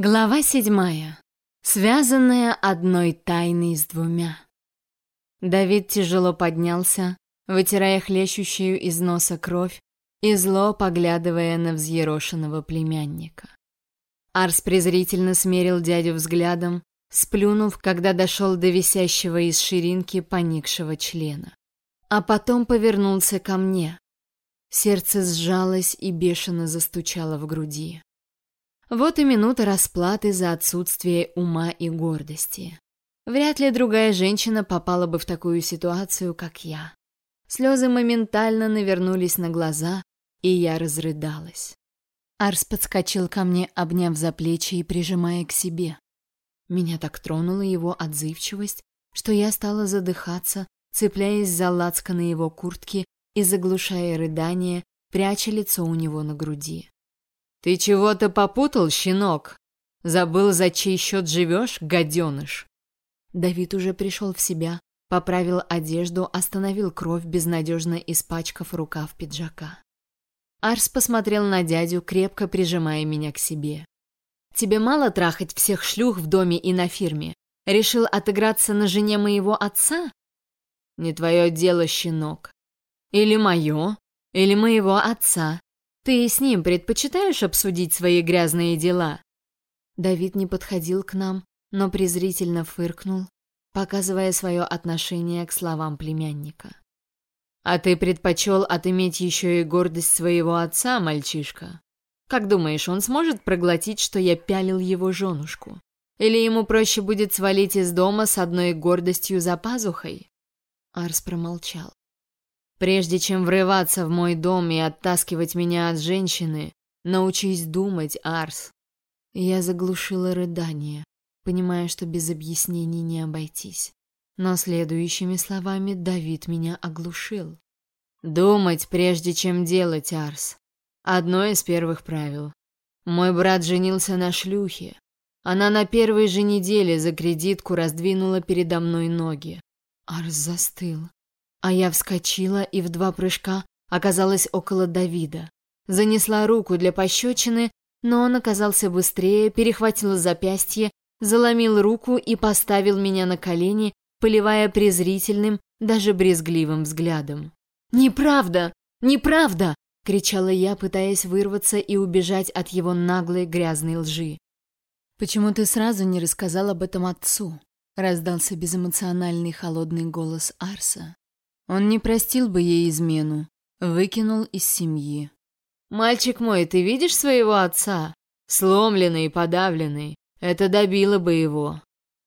Глава седьмая. Связанная одной тайной с двумя. Давид тяжело поднялся, вытирая хлещущую из носа кровь и зло поглядывая на взъерошенного племянника. Арс презрительно смерил дядю взглядом, сплюнув, когда дошел до висящего из ширинки поникшего члена. А потом повернулся ко мне. Сердце сжалось и бешено застучало в груди. Вот и минута расплаты за отсутствие ума и гордости. Вряд ли другая женщина попала бы в такую ситуацию, как я. Слезы моментально навернулись на глаза, и я разрыдалась. Арс подскочил ко мне, обняв за плечи и прижимая к себе. Меня так тронула его отзывчивость, что я стала задыхаться, цепляясь за лацканы его куртки и заглушая рыдание, пряча лицо у него на груди. «Ты чего-то попутал, щенок? Забыл, за чей счет живешь, гаденыш?» Давид уже пришел в себя, поправил одежду, остановил кровь, безнадежно испачкав рукав пиджака. Арс посмотрел на дядю, крепко прижимая меня к себе. «Тебе мало трахать всех шлюх в доме и на фирме? Решил отыграться на жене моего отца?» «Не твое дело, щенок. Или мое, или моего отца. Ты с ним предпочитаешь обсудить свои грязные дела? Давид не подходил к нам, но презрительно фыркнул, показывая свое отношение к словам племянника. А ты предпочел отыметь еще и гордость своего отца, мальчишка? Как думаешь, он сможет проглотить, что я пялил его женушку? Или ему проще будет свалить из дома с одной гордостью за пазухой? Арс промолчал. Прежде чем врываться в мой дом и оттаскивать меня от женщины, научись думать, Арс. Я заглушила рыдание, понимая, что без объяснений не обойтись. Но следующими словами Давид меня оглушил. Думать, прежде чем делать, Арс. Одно из первых правил. Мой брат женился на шлюхе. Она на первой же неделе за кредитку раздвинула передо мной ноги. Арс застыл. А я вскочила и в два прыжка оказалась около Давида. Занесла руку для пощечины, но он оказался быстрее, перехватил запястье, заломил руку и поставил меня на колени, поливая презрительным, даже брезгливым взглядом. «Неправда! Неправда!» — кричала я, пытаясь вырваться и убежать от его наглой грязной лжи. «Почему ты сразу не рассказал об этом отцу?» — раздался безэмоциональный холодный голос Арса. Он не простил бы ей измену, выкинул из семьи. «Мальчик мой, ты видишь своего отца? Сломленный и подавленный. Это добило бы его.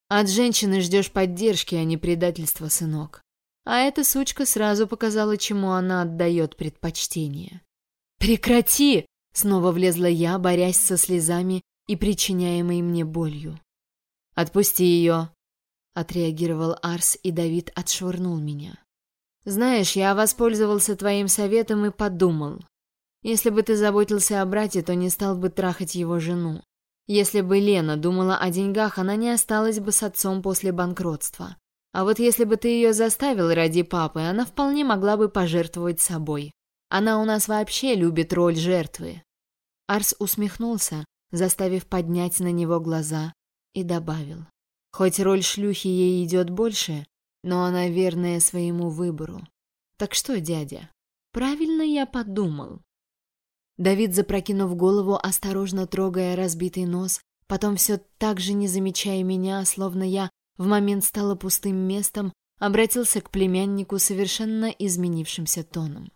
От женщины ждешь поддержки, а не предательства, сынок. А эта сучка сразу показала, чему она отдает предпочтение. «Прекрати!» — снова влезла я, борясь со слезами и причиняемой мне болью. «Отпусти ее!» — отреагировал Арс, и Давид отшвырнул меня. Знаешь, я воспользовался твоим советом и подумал. Если бы ты заботился о брате, то не стал бы трахать его жену. Если бы Лена думала о деньгах, она не осталась бы с отцом после банкротства. А вот если бы ты ее заставил ради папы, она вполне могла бы пожертвовать собой. Она у нас вообще любит роль жертвы. Арс усмехнулся, заставив поднять на него глаза, и добавил. Хоть роль шлюхи ей идет больше, но она верная своему выбору. Так что, дядя, правильно я подумал. Давид, запрокинув голову, осторожно трогая разбитый нос, потом все так же не замечая меня, словно я в момент стала пустым местом, обратился к племяннику совершенно изменившимся тоном.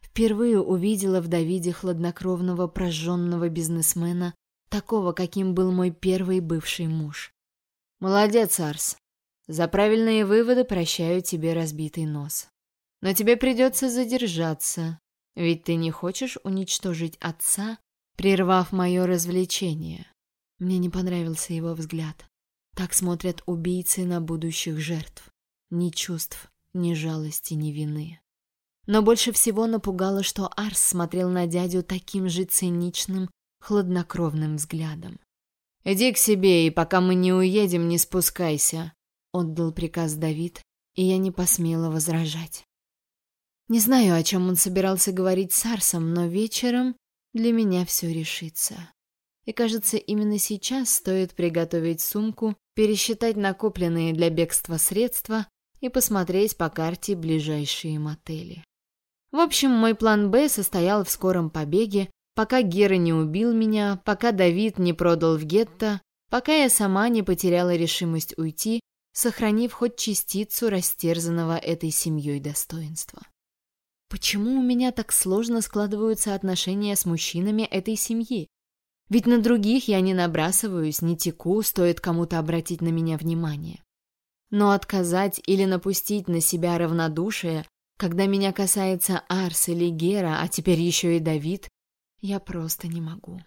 Впервые увидела в Давиде хладнокровного прожженного бизнесмена, такого, каким был мой первый бывший муж. «Молодец, Арс. За правильные выводы прощаю тебе разбитый нос. Но тебе придется задержаться, ведь ты не хочешь уничтожить отца, прервав мое развлечение. Мне не понравился его взгляд. Так смотрят убийцы на будущих жертв. Ни чувств, ни жалости, ни вины. Но больше всего напугало, что Арс смотрел на дядю таким же циничным, хладнокровным взглядом. «Иди к себе, и пока мы не уедем, не спускайся отдал приказ Давид, и я не посмела возражать. Не знаю, о чем он собирался говорить с Арсом, но вечером для меня все решится. И кажется, именно сейчас стоит приготовить сумку, пересчитать накопленные для бегства средства и посмотреть по карте ближайшие мотели. В общем, мой план «Б» состоял в скором побеге, пока Гера не убил меня, пока Давид не продал в гетто, пока я сама не потеряла решимость уйти, сохранив хоть частицу растерзанного этой семьей достоинства. Почему у меня так сложно складываются отношения с мужчинами этой семьи? Ведь на других я не набрасываюсь, не теку, стоит кому-то обратить на меня внимание. Но отказать или напустить на себя равнодушие, когда меня касается Арс или Гера, а теперь еще и Давид, я просто не могу.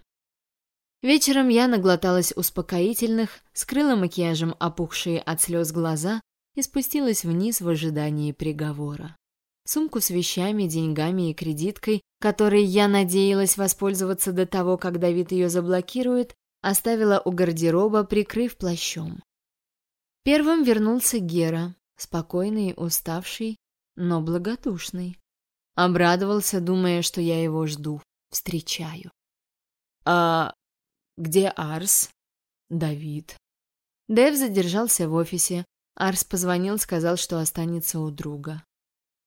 Вечером я наглоталась успокоительных, скрыла макияжем опухшие от слез глаза и спустилась вниз в ожидании приговора. Сумку с вещами, деньгами и кредиткой, которой я надеялась воспользоваться до того, как Давид ее заблокирует, оставила у гардероба, прикрыв плащом. Первым вернулся Гера, спокойный, уставший, но благодушный. Обрадовался, думая, что я его жду, встречаю. «А где Арс?» «Давид». Дэв задержался в офисе. Арс позвонил, сказал, что останется у друга.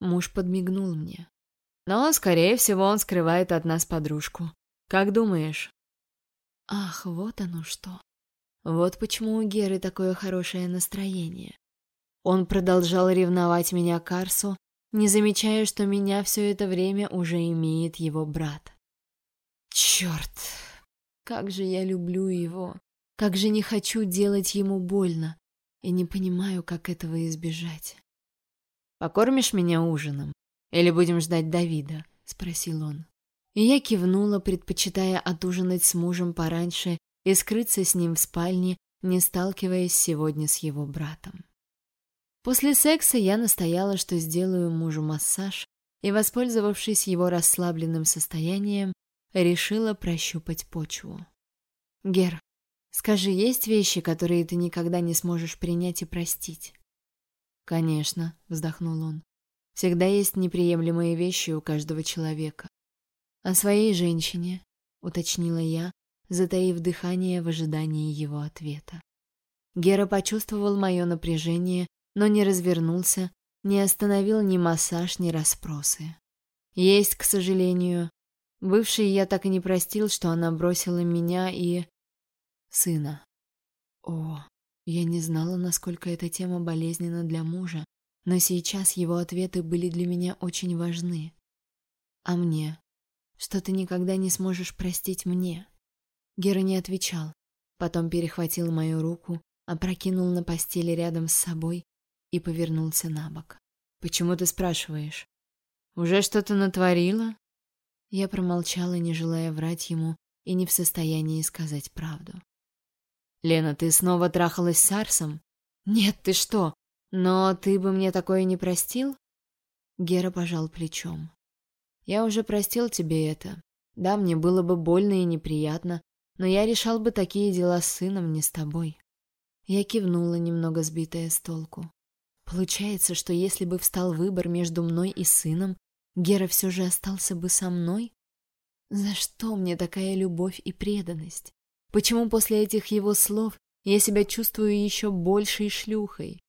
Муж подмигнул мне. Но, скорее всего, он скрывает от нас подружку. Как думаешь? Ах, вот оно что. Вот почему у Геры такое хорошее настроение. Он продолжал ревновать меня к Арсу, не замечая, что меня все это время уже имеет его брат. Черт, как же я люблю его, как же не хочу делать ему больно, и не понимаю, как этого избежать. «Покормишь меня ужином? Или будем ждать Давида?» — спросил он. И я кивнула, предпочитая отужинать с мужем пораньше и скрыться с ним в спальне, не сталкиваясь сегодня с его братом. После секса я настояла, что сделаю мужу массаж, и, воспользовавшись его расслабленным состоянием, решила прощупать почву. «Гер, скажи, есть вещи, которые ты никогда не сможешь принять и простить?» «Конечно», — вздохнул он. «Всегда есть неприемлемые вещи у каждого человека». «О своей женщине», — уточнила я, затаив дыхание в ожидании его ответа. Гера почувствовал мое напряжение, но не развернулся, не остановил ни массаж, ни расспросы. Есть, к сожалению. Бывший я так и не простил, что она бросила меня и... сына. О, я не знала, насколько эта тема болезненна для мужа, но сейчас его ответы были для меня очень важны. А мне? Что ты никогда не сможешь простить мне? Гера не отвечал, потом перехватил мою руку, опрокинул на постели рядом с собой и повернулся на бок. «Почему ты спрашиваешь? Уже что-то натворила?» Я промолчала, не желая врать ему и не в состоянии сказать правду. «Лена, ты снова трахалась с Арсом?» «Нет, ты что? Но ты бы мне такое не простил?» Гера пожал плечом. «Я уже простил тебе это. Да, мне было бы больно и неприятно, но я решал бы такие дела с сыном, не с тобой». Я кивнула, немного сбитая с толку. Получается, что если бы встал выбор между мной и сыном, Гера все же остался бы со мной? За что мне такая любовь и преданность? Почему после этих его слов я себя чувствую еще большей шлюхой?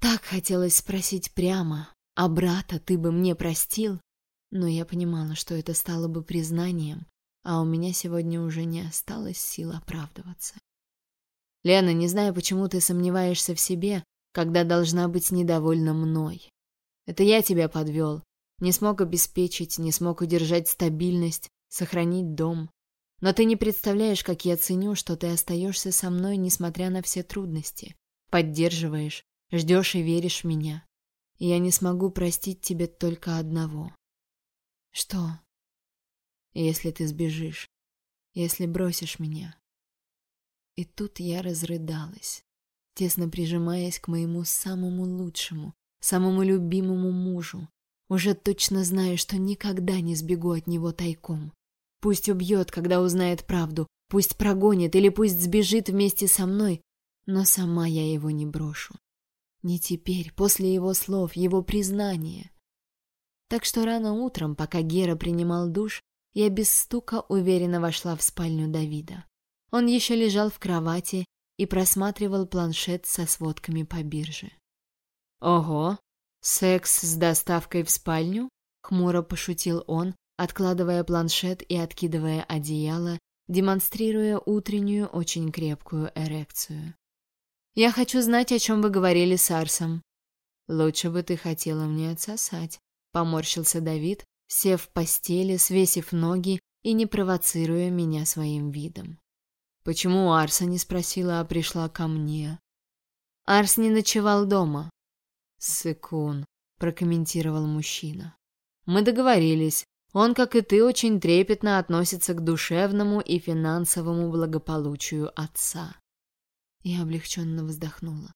Так хотелось спросить прямо, а брата ты бы мне простил? Но я понимала, что это стало бы признанием, а у меня сегодня уже не осталось сил оправдываться. Лена, не знаю, почему ты сомневаешься в себе, когда должна быть недовольна мной. Это я тебя подвел, не смог обеспечить, не смог удержать стабильность, сохранить дом. Но ты не представляешь, как я ценю, что ты остаешься со мной, несмотря на все трудности. Поддерживаешь, ждешь и веришь в меня. И я не смогу простить тебе только одного. Что? Если ты сбежишь, если бросишь меня. И тут я разрыдалась, тесно прижимаясь к моему самому лучшему, самому любимому мужу, уже точно знаю, что никогда не сбегу от него тайком. Пусть убьет, когда узнает правду, пусть прогонит или пусть сбежит вместе со мной, но сама я его не брошу. Не теперь, после его слов, его признания. Так что рано утром, пока Гера принимал душ, я без стука уверенно вошла в спальню Давида. Он еще лежал в кровати и просматривал планшет со сводками по бирже. «Ого! Секс с доставкой в спальню?» — хмуро пошутил он, откладывая планшет и откидывая одеяло, демонстрируя утреннюю очень крепкую эрекцию. «Я хочу знать, о чем вы говорили с Арсом». «Лучше бы ты хотела мне отсосать», — поморщился Давид, сев в постели, свесив ноги и не провоцируя меня своим видом. Почему Арса не спросила, а пришла ко мне? Арс не ночевал дома. Сыкун, прокомментировал мужчина. Мы договорились. Он, как и ты, очень трепетно относится к душевному и финансовому благополучию отца. Я облегченно вздохнула.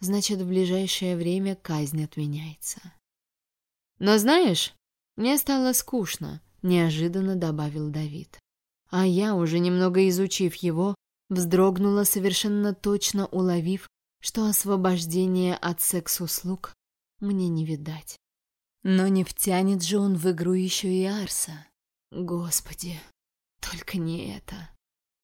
Значит, в ближайшее время казнь отменяется. Но знаешь, мне стало скучно, неожиданно добавил Давид. А я, уже немного изучив его, вздрогнула совершенно точно уловив, что освобождение от секс-услуг мне не видать. Но не втянет же он в игру еще и Арса. Господи, только не это.